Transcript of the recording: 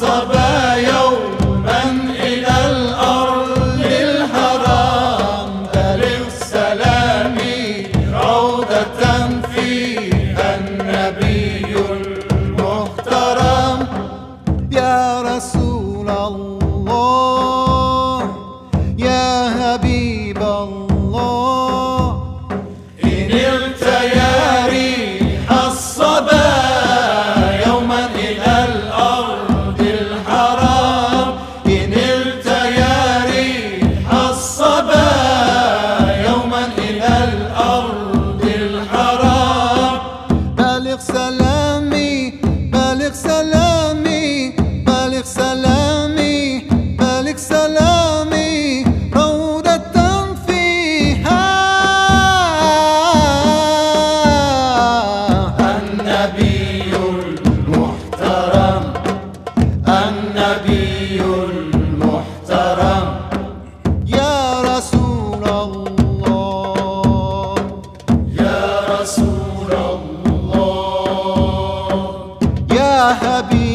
الصبا يوما إلى الأرض الحرام. بلغ سلامي روضة فيها النبي المحترم. يا رسول الله. 何必？